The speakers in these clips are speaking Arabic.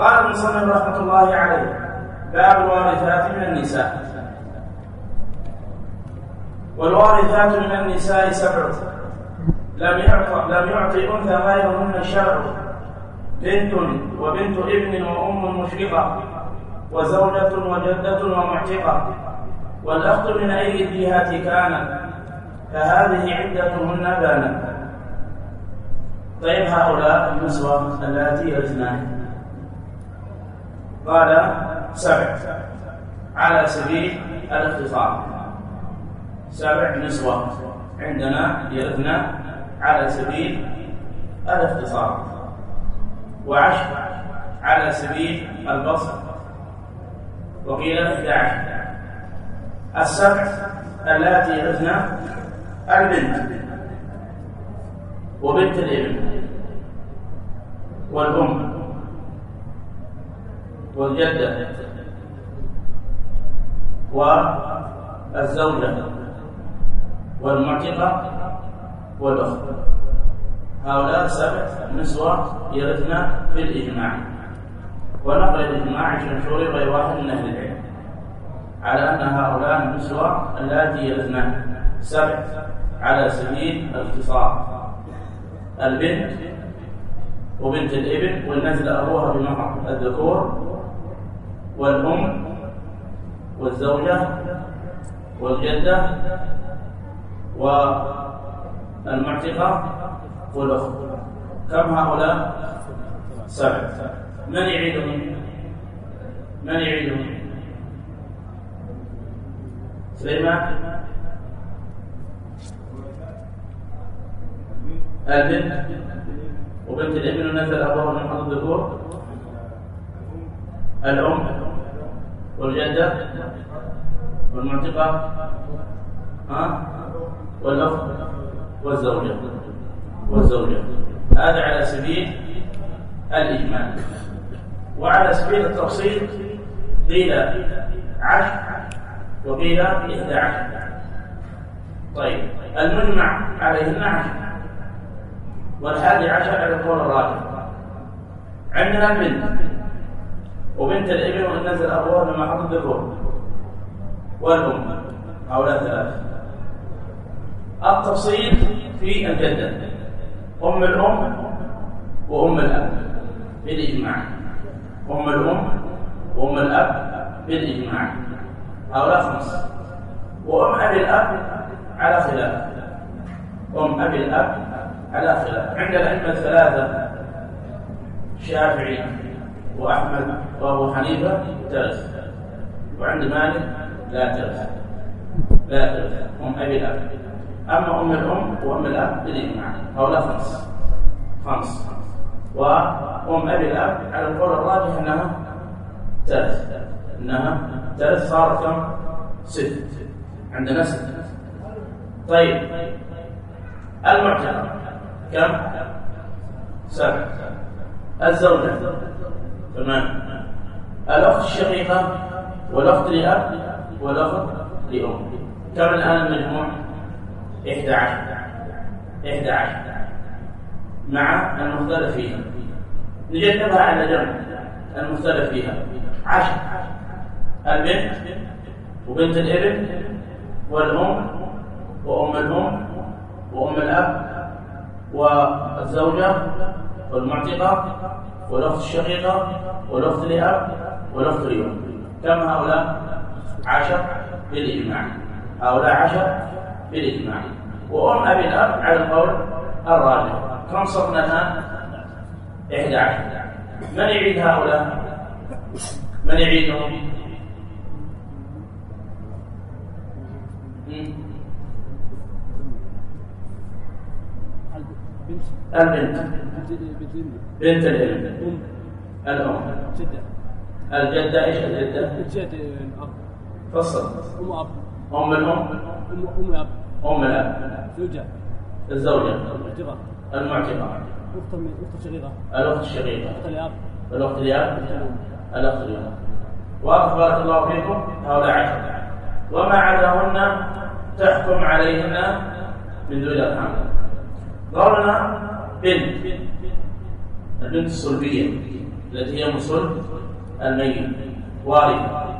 قال المصنف رحمة الله عليه باب الوارثات من النساء. والوارثات من النساء سبعة لم يعطى لم يعطي أنثى غيرهن الشرع. بنت وبنت ابن وأم مشرقة وزوجة وجدة ومعتقة. والأخت من أي الجهات كانت؟ فهذه عدتهن بانت طيب هؤلاء النسوة اللاتي يرثنان. قال سبع. على سبيل الاختصار سبع نسوة. عندنا يرثنا على سبيل الاختصار وعشر. على سبيل البسط وقيل 11 السبع اللاتي يرثن البنت. وبنت الابن. والأم. والجدة. والزوجة. والمعتقة. والأخت. هؤلاء سبع نسوة يرثن بالإجماع. ونقل الإجماع عن شوري غير واحد من أهل العلم. على أن هؤلاء النسوة اللاتي يرثن سبع على سبيل الاختصار. البنت وبنت الإبن والنزل أبوها بمهر الذكور والأم والزوجة والجدة والمعتقة والأخت كم هؤلاء؟ سبع من يعيدهم؟ من يعيدهم؟ سليمان البنت وبنت الابن ونزل أبوها من حظ الذكور الأم والجدة والمعتقة ها؟ والأخت والزوجة والزوجة. هذا على سبيل الإجمال وعلى سبيل التفصيل قيل عشر وقيل إحدى عشر. طيب المجمع عليهن عشر. والحادي عشر على القول الرابع عندنا البنت وبنت الابن وان نزل ابوها بما حط الذكور والأم هؤلاء ثلاثة التفصيل في الجده أم الأم وأم الأب بالإجماع. أم الأم وأم الأب بالإجماع. هؤلاء خمس. وأم أبي الأب على خلاف. أم أبي الأب على خلاف. عند الأئمة الثلاثة الشافعي وأحمد وأبو حنيفة ترث وعند مالك لا ترث لا ترث ام أبي الأب. أما أم الأم وأم الأب بالاجماع هؤلاء خمس. خمس. وأم أبي الأب على القول الراجح أنها ترث أنها ترث صارت كم؟ ست. عندنا ست. طيب. المعتقد كم؟ سبع. الزوجة. ثمان الأخت الشقيقة والأخت لأب والأخت لأم. كم الآن المجموع؟ 11 11 مع المختلف فيها. نجنبها على جنب المختلف فيها. عشر. البنت وبنت الابن والأم وأم الأم وأم الأب والزوجة والمعتقة والأخت الشقيقة والأخت لأب والأخت لأم كم هؤلاء؟ عشر بالإجماع هؤلاء عشر بالإجماع وأم أبي الأب على القول الراجح كم صرنا الآن؟ 11 من يعيد هؤلاء؟ من يعيدهم؟ البنت بنت الابن الأم. جدة الجدة. إيش الجدة؟ الجد أب فصل أم أب أم الأم. أم أم أب أم الأب. زوجة الزوجة. معتقة المعتقة. أخت من أخت شقيقة الأخت الشقيقة. أخت لأب الأخت الياب الأخت الياب واضح بارك الله فيكم. هؤلاء عشر وما عداهن تحكم عليهن من ذوي الأرحام. قولنا بنت البنت الصلبية التي هي مسل الميت. وارثة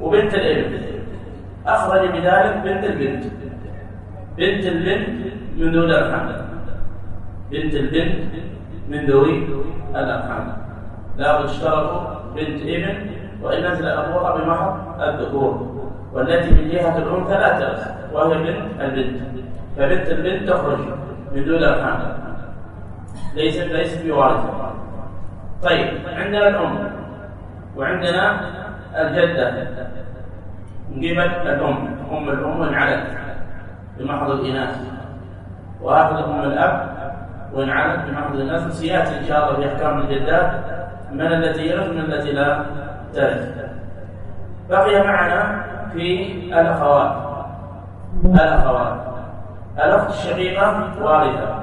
وبنت الابن. أخرج بذلك بنت البنت. بنت البنت من ذوي الأرحام. بنت البنت من ذوي الأرحام. لا اشترطوا بنت ابن وإن نزل أبوها بمحض الذكور والتي من جهة الأنثى لا ترث وهي بنت البنت. فبنت البنت تخرج. من دون الأرحام ليست ليست بوارثة طيب عندنا الأم وعندنا الجدة. قبل الأم أم الأم وإن علت بمحض الإناث. وهكذا أم الأب وإن علت بمحض الإناث. سيأتي إن شاء الله في أحكام الجدات من التي يرث من التي لا ترث بقي معنا في الأخوات. الأخوات. الأخت الشقيقة وارثة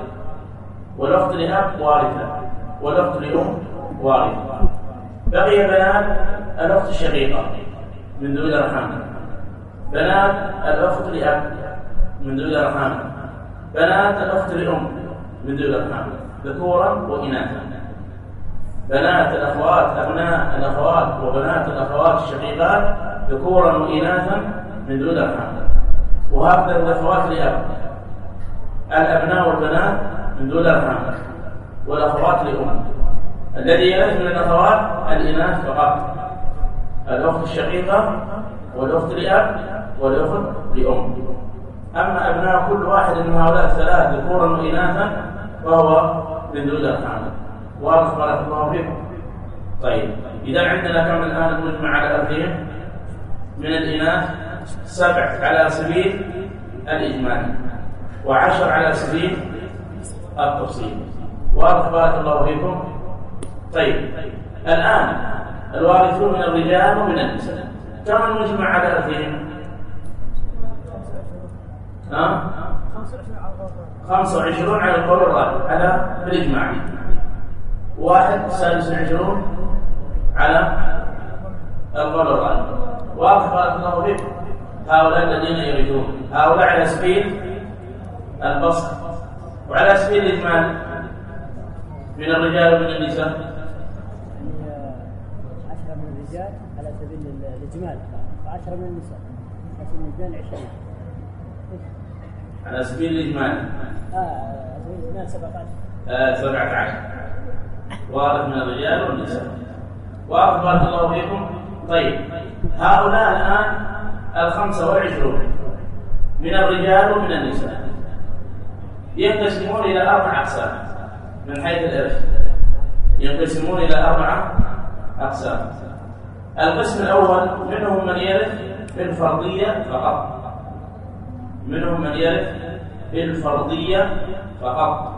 والأخت لأب وارثة والأخت لأم وارثة بقي بنات الأخت الشقيقة من دون الأرحام. بنات الأخت لأب من دون الأرحام. بنات الأخت لأم من دون الأرحام. ذكورا وإناثا. بنات الأخوات أبناء الأخوات وبنات الأخوات الشقيقات ذكورا وإناثا من دون الأرحام. وهكذا الأخوات لأب. الأبناء والبنات من دون الأرحام. والأخوات لأم. الذي يرث من الأخوات الإناث فقط. الأخت الشقيقة والأخت لأب والأخت لأم. أما أبناء كل واحد من هؤلاء الثلاث ذكورا وإناثا فهو من دون الأرحام. واضح بارك الله فيكم. طيب إذا عندنا كم الآن المجمع على أرضهم من الإناث سبع على سبيل الإجمال وعشر على سبيل التفصيل. واضح بارك الله فيكم؟ طيب الآن الوارثون من الرجال ومن النساء كم المجمع على أرضهم ها؟ 25 على القول الراجح على بالإجماع واحد سادس وعشرون على القول الراجح. واضح بارك الله فيكم؟ هؤلاء الذين يريدون هؤلاء على سبيل البسط وعلى سبيل الإجمال من الرجال ومن النساء. عشرة من الرجال على سبيل الإجمال. وعشرة من النساء. على سبيل الإجمال عشرين. على سبيل الإجمال. آه سبيل الإجمال سبعة عشر. آه، سبعة عشر. واضح من الرجال والنساء. واضح بارك الله فيكم. طيب هؤلاء الآن الخمسة والعشرون. من الرجال ومن النساء. ينقسمون إلى أربع أقسام. من حيث الإرث. ينقسمون إلى أربعة أقسام. القسم الأول منهم من يرث بالفرضية فقط. منهم من يرث بالفرضية فقط.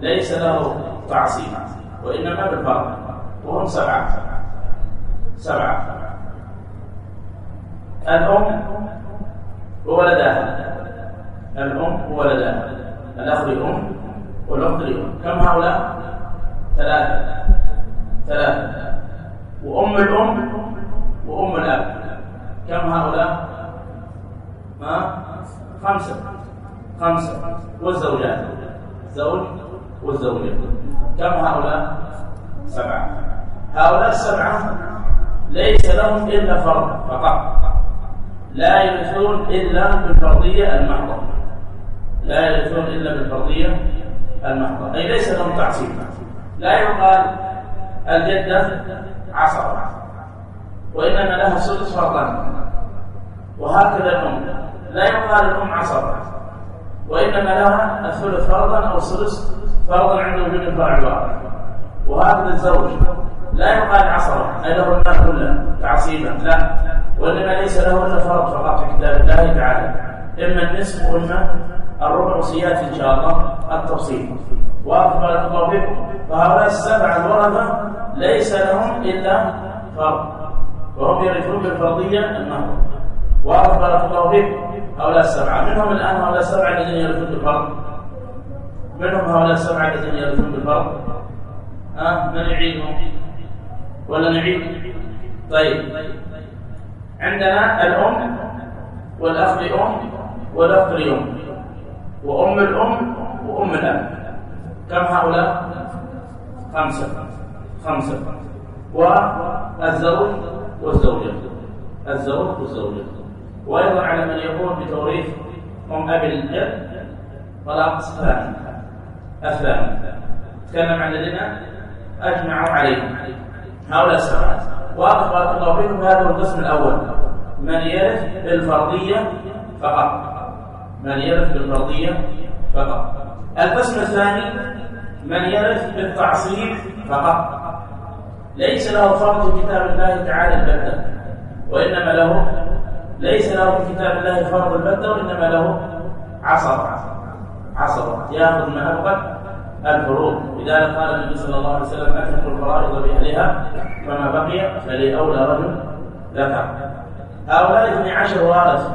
ليس له تعصيب وإنما بالفرض. وهم سبعة. سبعة. الأم وولدها الأم وولدها الأخ لأم والأخت لأم كم هؤلاء؟ ثلاثة. ثلاثة. وأم الأم وأم الأب. كم هؤلاء؟ ها؟ خمسة. خمسة. والزوجات؟ زوج والزوجة. كم هؤلاء؟ سبعة. هؤلاء السبعة ليس لهم إلا فرض فقط. لا يرثون إلا بالفرضية المحضة. لا يرثون إلا بالفرضية المحضة. أي ليس لهم تعصيب. لا يقال الجدة عصبة وإنما لها سدس فرضا وهكذا الأم لا يقال الأم عصبة وإنما لها الثلث فرضا أو السدس فرضا عند وجود الفرع الواحد. وهكذا الزوج لا يقال عصبة أي له المال كله تعصيبا. لا. وإنما ليس له إلا فرض فقط في كتاب الله تعالى. إما النصف وإما الربع سيأتي إن شاء الله. التفصيل. بارك الله فهؤلاء السبعة الورثة ليس لهم إلا فرض. وهم يرثون بالفرضية المهر. واضح بارك الله فيكم هؤلاء السبعة منهم الآن هؤلاء السبعة الذين يرثون بالفرض. منهم هؤلاء السبعة الذين يرثون بالفرض. ها؟ من يعيدهم؟ ولا نعيد؟ طيب. عندنا الأم والأخ لأم والأخ لأم. وأم الأم وأم الأب. كم هؤلاء؟ خمسة. خمسة. والزوج والزوجة. الزوج والزوجة. وأيضا على من يقوم بتوريث أم أبي الجد طلاق الثاني الثاني تكلم عن الذين أجمعوا عليهم هؤلاء السبعة. واضح بارك الله فيكم هذا القسم الأول. من يرث بالفرضية فقط. من يرث بالفرضية فقط. القسم الثاني من يرث بالتعصيب فقط. ليس له فرض كتاب الله تعالى البتة وإنما له ليس له في كتاب الله فرض البتة وإنما له عصر عصر يأخذ ما أبقى الفروض لذلك قال النبي صلى الله عليه وسلم أتموا الفرائض بأهلها فما بقي فلأولى رجل ذكر. هؤلاء اثني عشر وارث.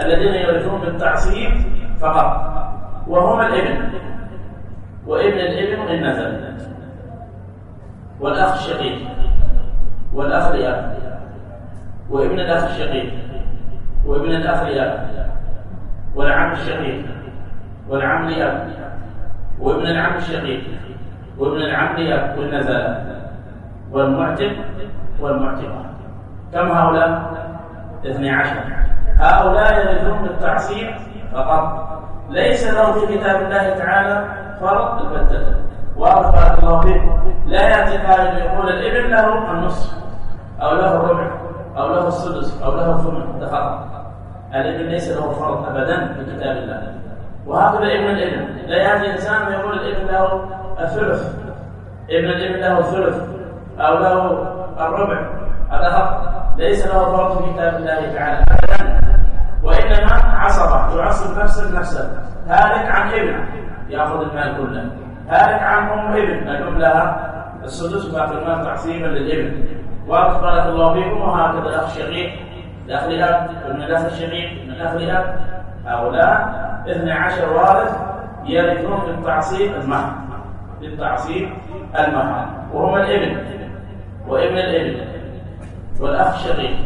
الذين يرثون بالتعصيب فقط. وهما الإبن. وإبن الإبن إن نزل. والأخ الشقيق. والأخ لأب وإبن الأخ الشقيق. وإبن الأخ لأب والعم الشقيق. والعم لأب وإبن العم الشقيق. وإبن العم لأب والنزل والمعتق والمعتقة. كم هؤلاء؟ اثني عشر. هؤلاء يرثون بالتعصيب فقط. ليس له في كتاب الله تعالى فرض البتة. واضح بارك الله فيك. لا يأتي قائل يقول الابن له النصف أو له الربع أو له السدس أو له الثمن. ده الابن ليس له فرض ابدا في كتاب الله. وهكذا ابن الابن لا يأتي إنسان ويقول الابن له الثلث. ابن الابن له الثلث أو له الربع. هذا خطا ليس له فرض في كتاب الله تعالى ابدا. وإنما عصبة يعصب نفسه بنفسه هالك عن ابن يأخذ المال كله. هالك عن أم ابن الام لها السدس وباقي المال تعصيبا للابن واضح بارك الله فيكم وهكذا الأخ الشقيق الاخ لاب ابن الأخ الشقيق ابن الاخ لاب هؤلاء 12 وارث يرثون بالتعصيب المهر. بالتعصيب المهر. وهما الابن وابن الابن والأخ الشقيق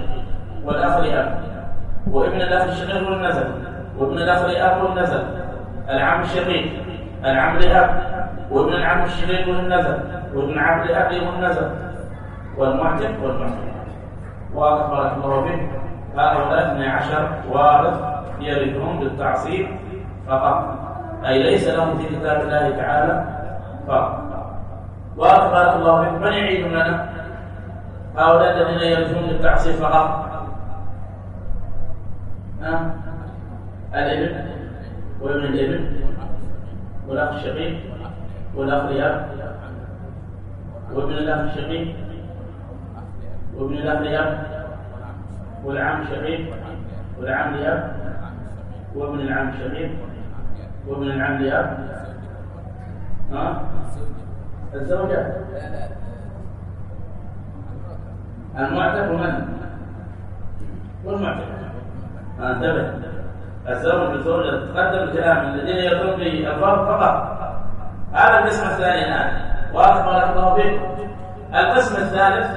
والأخ لاب وابن الاخ الشقيق والنزل وابن الاخ لاب والنزل العم الشقيق العم لاب وابن العم الشقيق والنزل وابن عم لاب والنزل والمعتق والمعتق واضح بارك الله فيك. هؤلاء 12 وارث يرثون بالتعصيب فقط. أي ليس لهم في كتاب الله تعالى فقط. واضح بارك الله فيك. من يعيد لنا هؤلاء الذين يرثون بالتعصيب فقط. الابن وابن الابن والاخ الشقيق؟ والاخ لاب وابن الأخ الشقيق؟ وابن الأخ لاب والعم شقيق والعم لاب وابن العم شقيق وابن العم لاب ها؟ الزوجة. المعتق من؟ والمعتق. انتبه الزوج والزوجة تقدم الكلام الذين يرثون بالفرض فقط. هذا القسم الثاني الآن. واضح بارك الله فيكم القسم الثالث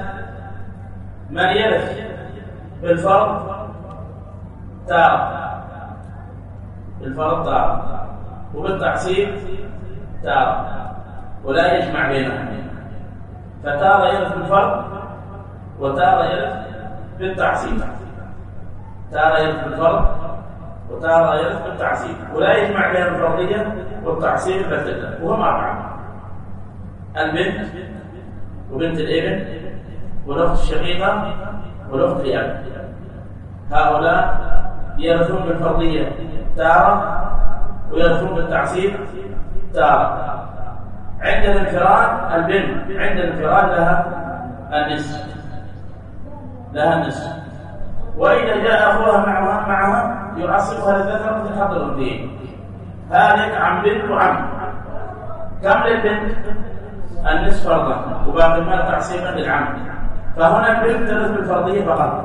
من يرث بالفرض تارة. بالفرض تارة. وبالتعصيب تارة. ولا يجمع بينهم. فتارة يرث بالفرض وتارة يرث بالتعصيب. تارة يرث بالفرض وتارة يرث بالتعصيب ولا يجمع بين الفرضية والتعصيب البتة وهم أربعة البنت وبنت الإبن والأخت الشقيقة والأخت لأب هؤلاء يرثون بالفرضية تارة ويرثون بالتعصيب تارة. عند الانفراد البنت عند الانفراد لها النصف. لها النصف. وإذا جاء أخوها معها معها يعصبها للذكر مثل حظ الأنثيين هالك عن بنت وعم كم للبنت؟ النصف فرضا. وباقي المال تعصيبا للعم. فهنا البنت ترث بالفرضية فقط.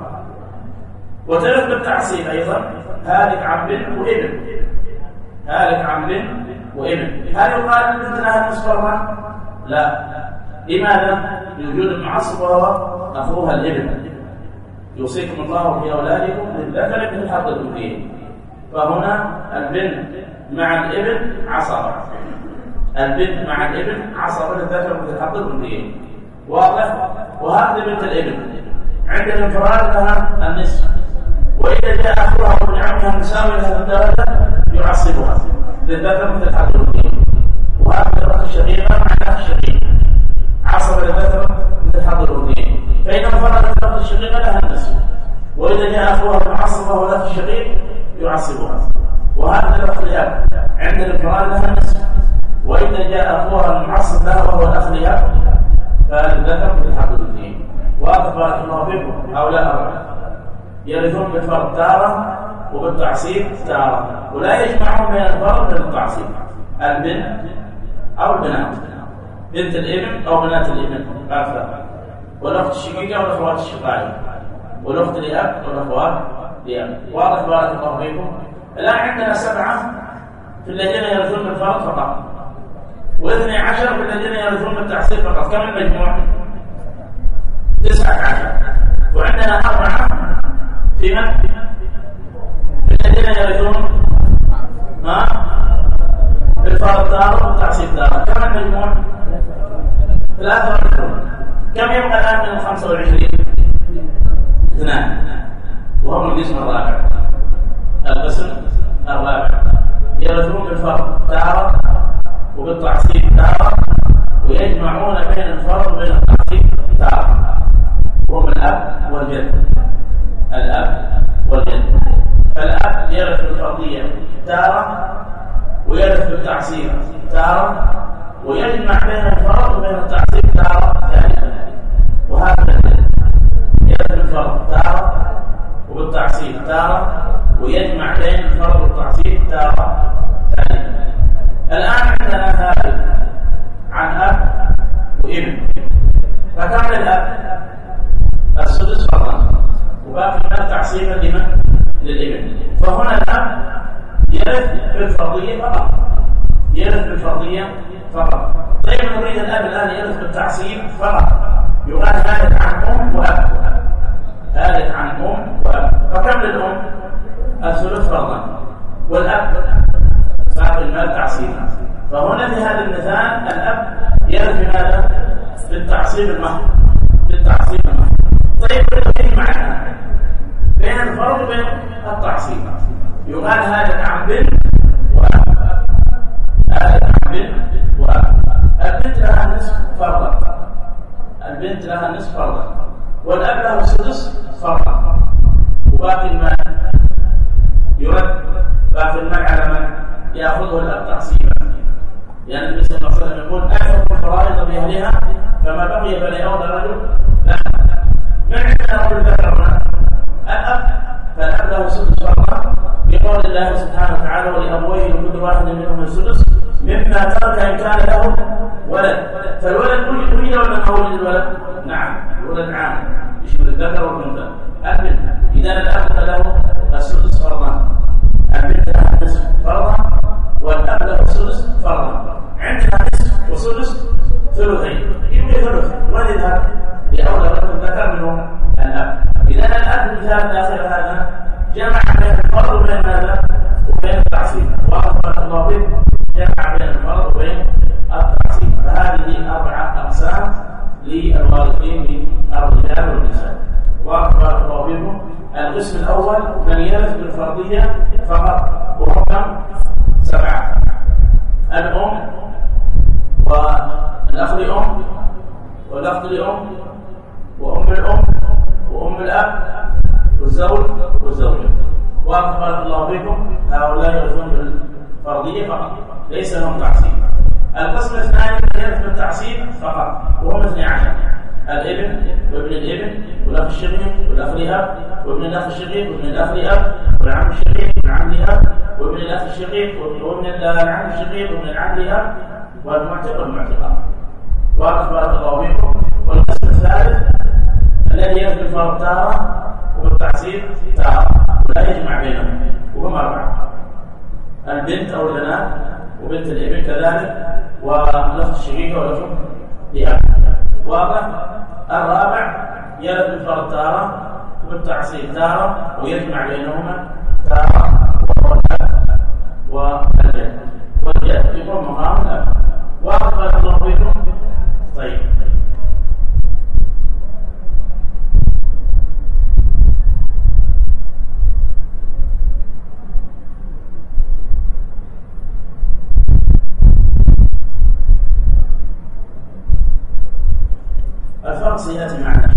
وترث بالتعصيب أيضا. هالك عن بنت وإبن. هالك عن بنت وإبن. هل يقال البنت لها النصف فرضا؟ لا. لماذا؟ لوجود المعصب وهو أخوها الإبن. يوصيكم الله في أولادكم للذكر مثل حظ الأنثيين فهنا البنت مع الإبن عصبة. البنت مع الإبن عصبة للذكر مثل حظ الأنثيين واضح؟ وهكذا بنت الإبن. عند الانفراد لها النصف. وإذا جاء أخوها وابن عمها مساوي لها الدرجة يعصبها للذكر مثل حظ الانثيين وهكذا الاخت الشقيقه مع الشقيق عصب للذكر مثل حظ الانثيين فإن انفردت الاخت الشقيقه لها النصف وإذا جاء اخوها المعصبه والاخ الشقيق يعصبها وهكذا الاخت الاب عند الانفراد لها النصف وإذا جاء اخوها المعصب لها وهو الاخ الاب فالذكر مثل حظ الانثيين واضح بارك الله فيكم هؤلاء اربعه يرثون بالفرض تارة وبالتعصيب تارة. ولا يجمعون بين الفرض وبين التعصيب البنت أو البنات. بنت الإبن أو بنات الإبن. أكثر والأخت الشقيقة والأخوات الشقائق والأخت لأب والأخوات لأب واضح بارك الله فيكم الآن عندنا سبعة في الذين يرثون بالفرض فقط واثني عشر في الذين يرثون بالتعصيب فقط كم المجموع؟ تسعة عشر وعندنا أربعة في من؟ في الذين يرثون ها؟ بالفرض دار والتعصيب دار كم المجموع؟ ثلاثة وعشرون كم يبقى الآن من الخمسة والعشرين؟ اثنان. وهم القسم الرابع. القسم الرابع. يرثون بالفرض تارة وبالتعصيب تارة ويجمعون بين الفرض وبين التعصيب تارة وهم الأب والجد. الأب والجد. فالأب يرث بالفرضية تارة ويرث بالتعصيب تارة ويجمع بين الفرض وبين التعصيب تارة ثانية وهكذا بالفرض تارة وبالتعصيب. تارة ويجمع بين الفرض والتعصيب. تارة ثانية. الآن عندنا هذا عن أب وابن فكان الأب السدس فرضا وباقي المال تعصيبا لمن؟ للإبن. فهنا الأب يرث بالفرضية فقط. يرث بالفرضية فقط. طيب نريد الأب الآن يرث بالتعصيب فقط. يقال هالك عن أم وأب هالك عن أم وأب فكم للأم؟ الثلث فرضا والأب صاحب المال تعصيبا فهنا في هذا المثال الأب يرث بماذا؟ بالتعصيب المحض بالتعصيب المحض طيب إيه معنى بين الفرض وبين التعصيب. يقال هذا عن بنت وأب. هذا عن بنت وأب. البنت لها نصف فرضا البنت لها نصف فرضا والأب له سدس فرضا. وباقي المال يرد باقي المال على من؟ يأخذه الأب تعصيبا لأن النبي صلى الله عليه وسلم يقول احفظ الفرائض باهلها فما بقي فليعود الرجل لا من عندنا رجل ذكر الأب؟ فالأب له سدس فرضا. بقول الله سبحانه وتعالى ولأبويه لكل واحد منهم السدس. مما ترك إن كان له ولد. فالولد ولد ولا ما ولد الولد؟ نعم الولد عام يشمل الذكر والأنثى. الابن إذا الاب له السدس فرضا. البنت لها نصف فرضا والأب له سدس فرضا. عندها نصف وسدس ثلثين. يبقى ثلث؟ وين يذهب؟ لاولى رجل ذكر منهم الأب. إذا الأب مثال داخل هذا جمع بين الفرض وبين ماذا؟ وبين التعصيب. واخبرك الله به جمع بين الفرض وبين التعصيب فهذه اربعه اقسام للوارثين من الرجال والنساء الله بكم القسم الأول من يرث بالفرضيه فقط وهو كم؟ سبعه الام والاخ لام والاخت لام وام الام وام الاب والزوج والزوجه واخبرك الله بكم هؤلاء يرثون بالفرضيه فقط ليس لهم تعصيب. القسم الثاني من يرث بالتعصيب فقط وهم اثني عشر الإبن وابن الإبن والأخ الشقيق والأخ لاب وابن الأخ الشقيق وابن الأخ لاب والعم الشقيق والعم لاب وابن الأخ الشقيق وابن العم الشقيق وابن العم لاب والمعتق والمعتقة. واضح بارك الله فيكم. والقسم الثالث الذي يرث بالفرض تاره وبالتعصيب تاره ولا يجمع بينهم وهم أربعة. البنت أو البنات وبنت الإبن كذلك والاخت الشقيقة والاخت لاب واضح الرابع يرد بالفرض تارة وبالتعصيب تارة ويجمع بينهما تارة والجد والجد يكون مقام الأب. واضح بارك الله فيكم طيب. الفرق سياتي معنا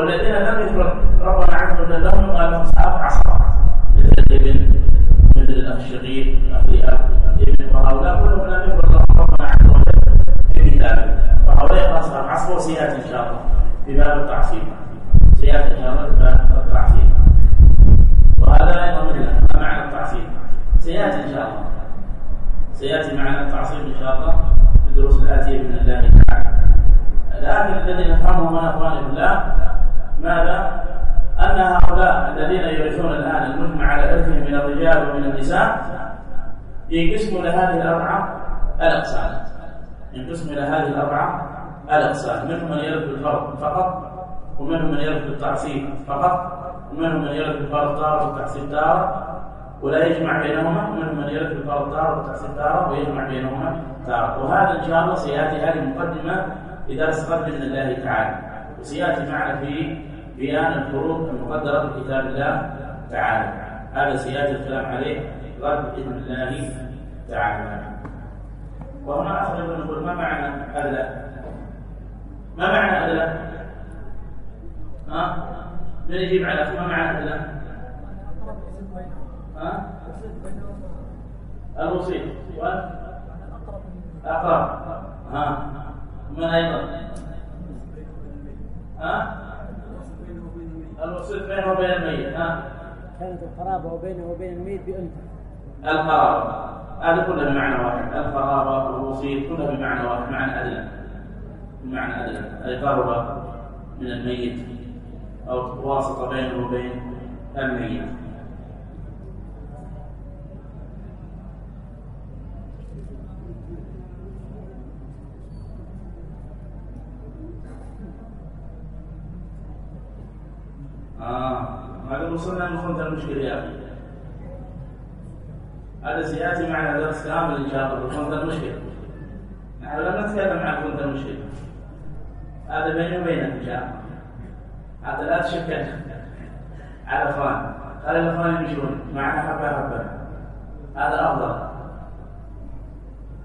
والذين لم يفرض ربنا عز وجل لهم يقال لهم اصحاب عصر مثل الابن مثل الشقيق الاب الابن وهؤلاء كلهم لم لهم ربنا عز وجل في كتابه. وهؤلاء اصحاب عصر وسياتي ان شاء الله في باب التعصيب سياتي ان شاء الله في باب التعصيب وهذا أيضا مثله معنى التعصيب سياتي ان شاء الله سياتي معنا التعصيب ان شاء الله في الدروس الاتيه باذن الله تعالى. لكن الذي نفهمه من اخواني الله ماذا؟ أن هؤلاء الذين يرثون الآن المجمع على ارثهم من الرجال ومن النساء ينقسموا لهذه الأربعة الأقسام. ينقسموا إلى هذه الأربعة الأقسام. منهم من يرث بالفرض فقط ومنهم من يرث بالتعصيب فقط ومنهم من يرث بالفرض تاره والتعصيب تاره ولا يجمع بينهما ومنهم من يرث بالفرض تاره والتعصيب تاره ويجمع بينهما تاره وهذا إن شاء الله سيأتي هذه المقدمه في درس غد الله تعالى. وسيأتي معنا في بيان الفروض المقدرة في كتاب الله تعالى. هذا سياتي الكلام عليه غد باذن الله تعالى. وهنا اخر نقول ما معنى ادلى ما معنى ادلى ها؟ من يجيب على ما معنى ادلى ها؟ الوسيط والأقرب ها؟ من أيضا؟ ها؟ الوسيط بينه وبين الميت ها؟ كانت القرابة وبينه وبين الميت بأنثى. القرابة هذا كله بمعنى واحد. القرابة والوسيط كله بمعنى واحد معنى أدنى بمعنى أدنى أي قرب من الميت أو واسطة بينه وبين الميت. وصلنا لنقطة المشكلة يا أخي هذا سيأتي معنا درس كامل إن شاء الله بنقطة المشكلة نحن لم نتكلم عن نقطة المشكلة هذا بيني وبينك إن شاء الله هذا لا تشك على اخوان خلي الاخوان يمشون معنا حبه حبه. هذا افضل.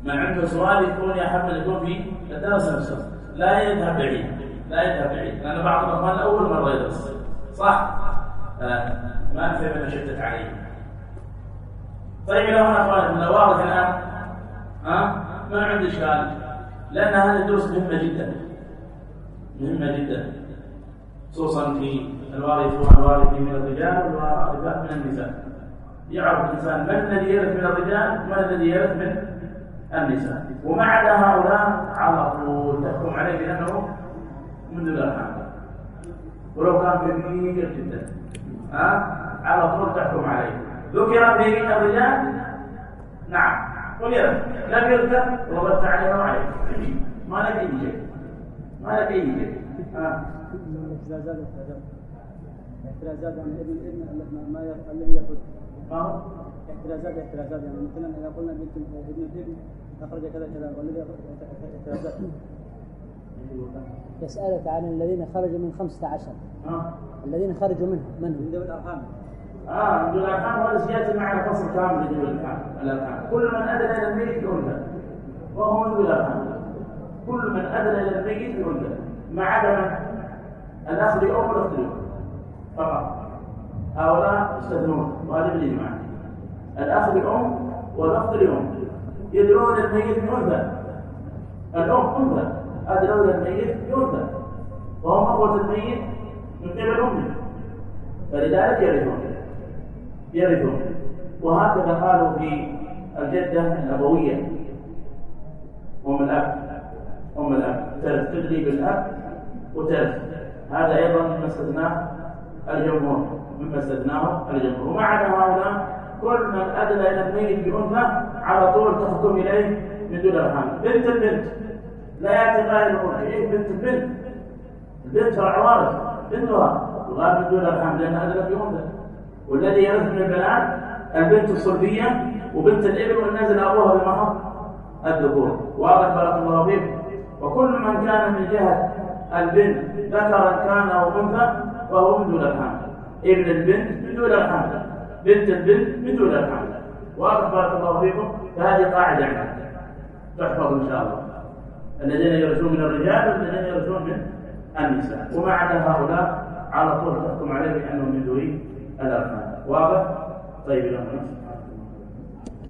من عنده سؤال يكون يحب يكون في الدرس نفسه. لا يذهب بعيد. لا يذهب بعيد. لأن بعض الأخوان أول مرة يدرس. صح؟ ما نفهم من شدت عليه. طيب لو أنا اخوان من واضح الآن ها ما عندي إشكال. لأن هذه الدروس مهمة جدا. مهمة جدا. خصوصا في الوارث والوارث من الرجال والوارثات من النساء. يعرف الإنسان من الذي يرث من الرجال ومن الذي يرث من النساء. وما عدا هؤلاء على طول تحكم عليه بأنه منذ الأرحام. ولو كان كبير جدا. ها؟ على طول تحكم عليه. ذكر في الرجال نعم. قل يرث لم يذكر وردت عليه وعليه ما أي شيء. ما أي شيء. احترازات احترازات يعني ابن الابن ما الذي يخرج. احترازات احترازات يعني مثلا إذا قلنا بنت ابن الإبن أخرج كذا كذا. والذي يخرج احترازات يسألك عن الذين خرجوا من 15 ها؟ الذين خرجوا منه من من ذوي الأرحام. آه ذو الأرحام هذا سياتي معنا فصل كامل لذوي الأرحام كل من ادنى إلى الميت بانثى وهو من ذوي الأرحام. كل من ادنى إلى الميت بانثى ما عدا من الاخ لام والاخت لام فقط هؤلاء يستثنون وهذا بالاجماع الاخ لام والاخت لام يدعون الميت بانثى الأم انثى ادعون الميت بانثى وهم اخوه الميت من قبل امه فلذلك يرثون. يرثون. وهكذا قالوا في الجدة الأبوية أم الأب. أم الأب. ترث تدري بالأب وترث. هذا أيضا مما استثناه الجمهور. مما استثناه الجمهور. وما عدا هؤلاء كل من أدنى إلى الميت بأنثى على طول تحكم إليه من دون الارحام بنت البنت. لا قائل يقول إيه بنت البنت البنت فرع وارث بنتها. من دون الارحام لانها ادلت بانثى والذي يرث من البنات البنت الصلبية وبنت الابن والنازل أبوها بمهر الذكور. واضح بارك الله فيكم وكل من كان من جهة البنت ذكرا كان أو أنثى فهو من دون الأرحام. ابن البنت من دون الأرحام. بنت البنت من دون الأرحام. واضح بارك الله فيكم. فهذه قاعدة عندنا تحفظ إن شاء الله. الذين يرثون من الرجال والذين يرثون من النساء. وما عدا هؤلاء على طول تحكم عليه بأنهم من ذوي الأرحام. واضح؟ طيب إلى هنا.